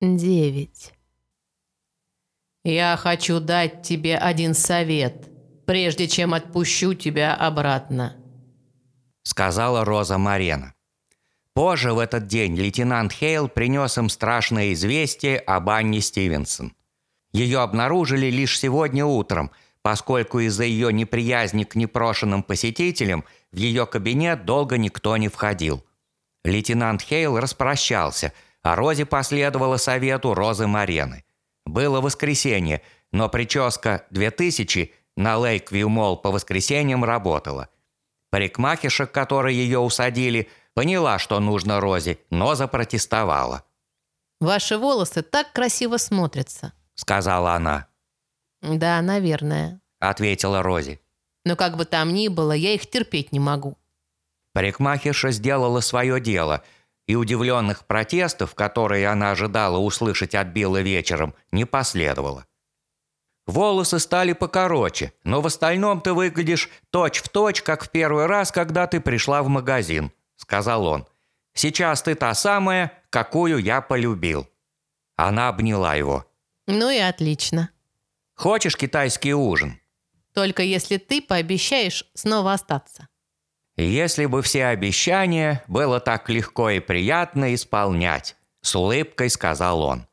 девять. «Я хочу дать тебе один совет, прежде чем отпущу тебя обратно», сказала Роза Марена. Позже в этот день лейтенант Хейл принес им страшное известие об Анне Стивенсон. Ее обнаружили лишь сегодня утром, поскольку из-за ее неприязни к непрошенным посетителям в ее кабинет долго никто не входил. Лейтенант Хейл распрощался, а Рози последовала совету Розы Марены. Было воскресенье, но прическа 2000 на Лейквью Молл по воскресеньям работала. Парикмахерша, к которой ее усадили, поняла, что нужно Рози, но запротестовала. «Ваши волосы так красиво смотрятся», — сказала она. «Да, наверное», — ответила Рози. «Но как бы там ни было, я их терпеть не могу». Парикмахерша сделала свое дело, и удивленных протестов, которые она ожидала услышать от Билла вечером, не последовало. Волосы стали покороче, но в остальном ты выглядишь точь-в-точь, точь, как в первый раз, когда ты пришла в магазин», — сказал он. «Сейчас ты та самая, какую я полюбил». Она обняла его. «Ну и отлично». «Хочешь китайский ужин?» «Только если ты пообещаешь снова остаться». «Если бы все обещания было так легко и приятно исполнять», — с улыбкой сказал он.